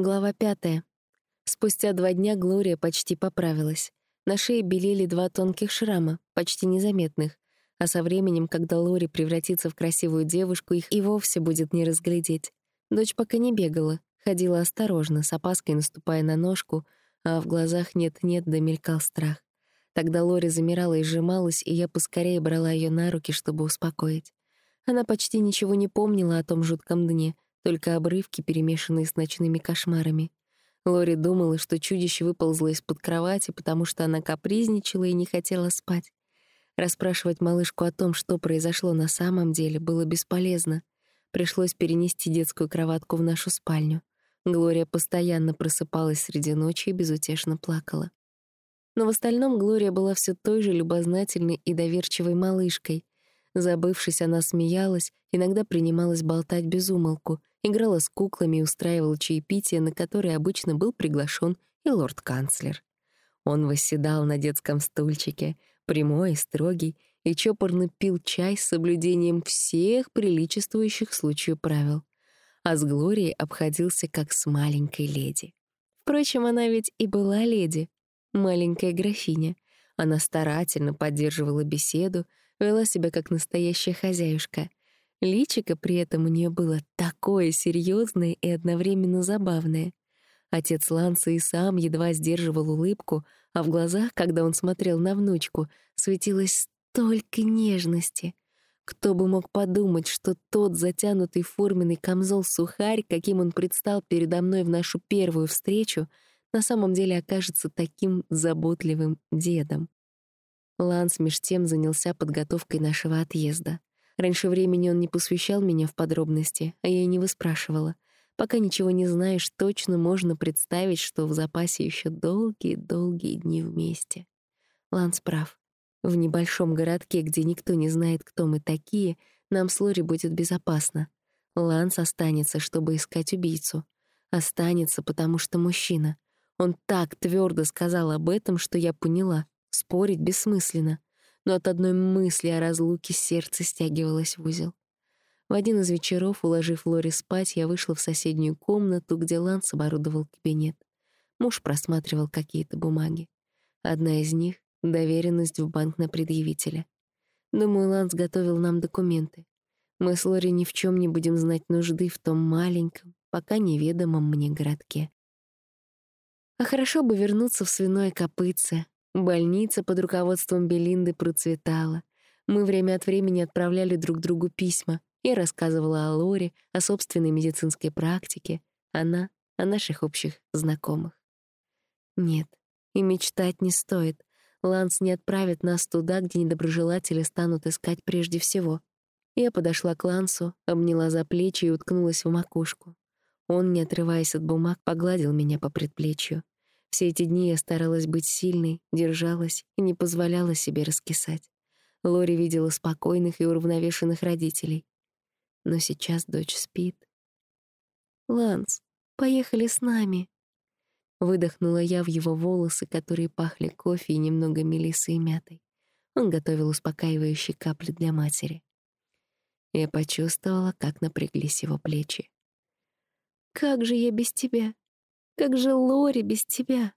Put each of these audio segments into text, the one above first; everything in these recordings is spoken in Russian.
Глава пятая. Спустя два дня Глория почти поправилась. На шее белели два тонких шрама, почти незаметных, а со временем, когда Лори превратится в красивую девушку, их и вовсе будет не разглядеть. Дочь пока не бегала, ходила осторожно, с опаской наступая на ножку, а в глазах нет-нет да мелькал страх. Тогда Лори замирала и сжималась, и я поскорее брала ее на руки, чтобы успокоить. Она почти ничего не помнила о том жутком дне — только обрывки, перемешанные с ночными кошмарами. Лори думала, что чудище выползло из-под кровати, потому что она капризничала и не хотела спать. Расспрашивать малышку о том, что произошло на самом деле, было бесполезно. Пришлось перенести детскую кроватку в нашу спальню. Глория постоянно просыпалась среди ночи и безутешно плакала. Но в остальном Глория была все той же любознательной и доверчивой малышкой. Забывшись, она смеялась, иногда принималась болтать без умолку, играла с куклами и устраивала чаепитие, на которое обычно был приглашен и лорд-канцлер. Он восседал на детском стульчике, прямой и строгий, и чопорно пил чай с соблюдением всех приличествующих случаю правил. А с Глорией обходился как с маленькой леди. Впрочем, она ведь и была леди, маленькая графиня. Она старательно поддерживала беседу, вела себя как настоящая хозяюшка. Личико при этом у нее было такое серьезное и одновременно забавное. Отец Ланса и сам едва сдерживал улыбку, а в глазах, когда он смотрел на внучку, светилось столько нежности. Кто бы мог подумать, что тот затянутый форменный камзол-сухарь, каким он предстал передо мной в нашу первую встречу, на самом деле окажется таким заботливым дедом. Ланс меж тем занялся подготовкой нашего отъезда. Раньше времени он не посвящал меня в подробности, а я и не выспрашивала. Пока ничего не знаешь, точно можно представить, что в запасе еще долгие-долгие дни вместе. Ланс прав. В небольшом городке, где никто не знает, кто мы такие, нам с Лори будет безопасно. Ланс останется, чтобы искать убийцу. Останется, потому что мужчина. Он так твердо сказал об этом, что я поняла. Спорить бессмысленно но от одной мысли о разлуке сердце стягивалось в узел. В один из вечеров, уложив Лори спать, я вышла в соседнюю комнату, где Ланс оборудовал кабинет. Муж просматривал какие-то бумаги. Одна из них — доверенность в банк на предъявителя. Думаю, Ланс готовил нам документы. Мы с Лори ни в чем не будем знать нужды в том маленьком, пока неведомом мне городке. А хорошо бы вернуться в свиное копытце, Больница под руководством Белинды процветала. Мы время от времени отправляли друг другу письма. Я рассказывала о Лоре, о собственной медицинской практике, она — о наших общих знакомых. Нет, и мечтать не стоит. Ланс не отправит нас туда, где недоброжелатели станут искать прежде всего. Я подошла к Лансу, обняла за плечи и уткнулась в макушку. Он, не отрываясь от бумаг, погладил меня по предплечью. Все эти дни я старалась быть сильной, держалась и не позволяла себе раскисать. Лори видела спокойных и уравновешенных родителей. Но сейчас дочь спит. «Ланс, поехали с нами!» Выдохнула я в его волосы, которые пахли кофе и немного мелиссой и мятой. Он готовил успокаивающие капли для матери. Я почувствовала, как напряглись его плечи. «Как же я без тебя? Как же Лори без тебя?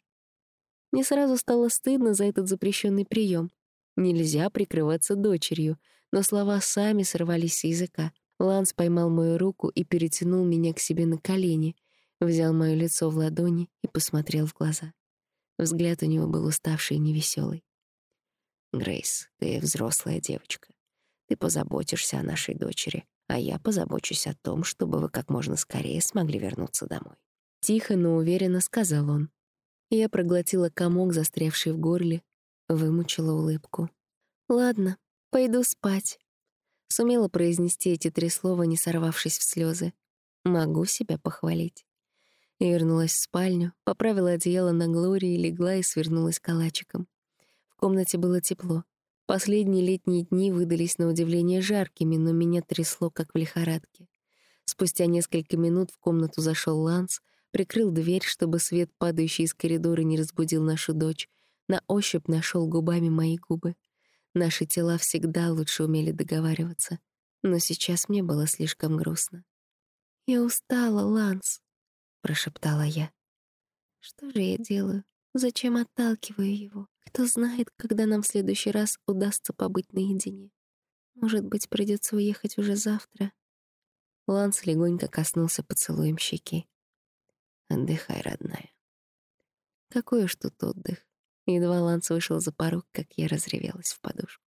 Мне сразу стало стыдно за этот запрещенный прием. Нельзя прикрываться дочерью, но слова сами сорвались с языка. Ланс поймал мою руку и перетянул меня к себе на колени, взял моё лицо в ладони и посмотрел в глаза. Взгляд у него был уставший и невеселый. «Грейс, ты взрослая девочка. Ты позаботишься о нашей дочери, а я позабочусь о том, чтобы вы как можно скорее смогли вернуться домой». Тихо, но уверенно сказал он. Я проглотила комок, застрявший в горле, вымучила улыбку. «Ладно, пойду спать». Сумела произнести эти три слова, не сорвавшись в слезы. Могу себя похвалить. И вернулась в спальню, поправила одеяло на Глории, легла и свернулась калачиком. В комнате было тепло. Последние летние дни выдались на удивление жаркими, но меня трясло, как в лихорадке. Спустя несколько минут в комнату зашел Ланс, прикрыл дверь, чтобы свет, падающий из коридора, не разбудил нашу дочь, на ощупь нашел губами мои губы. Наши тела всегда лучше умели договариваться, но сейчас мне было слишком грустно. «Я устала, Ланс». — прошептала я. «Что же я делаю? Зачем отталкиваю его? Кто знает, когда нам в следующий раз удастся побыть наедине? Может быть, придется уехать уже завтра?» Ланс легонько коснулся поцелуем щеки. «Отдыхай, родная». Какой уж тут отдых. Едва Ланс вышел за порог, как я разревелась в подушку.